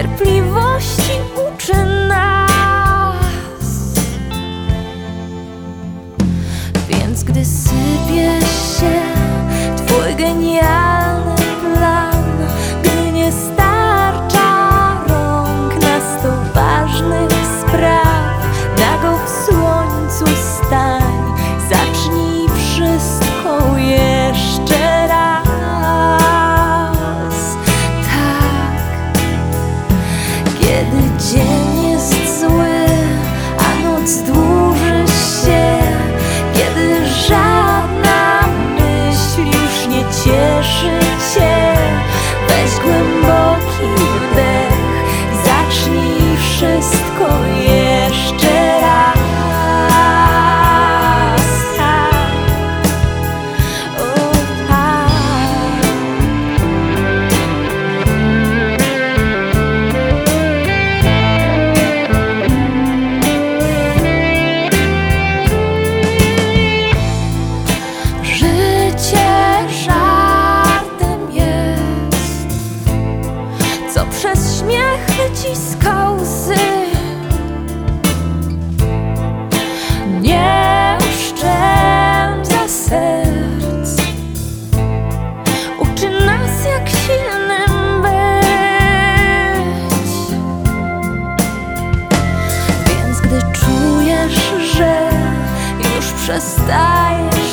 cierpliwości uczy nas. Więc gdy sypie 见 śmiech wyciska łzy. Nie oszczędza serc. Uczy nas jak silnym być. Więc gdy czujesz, że już przestajesz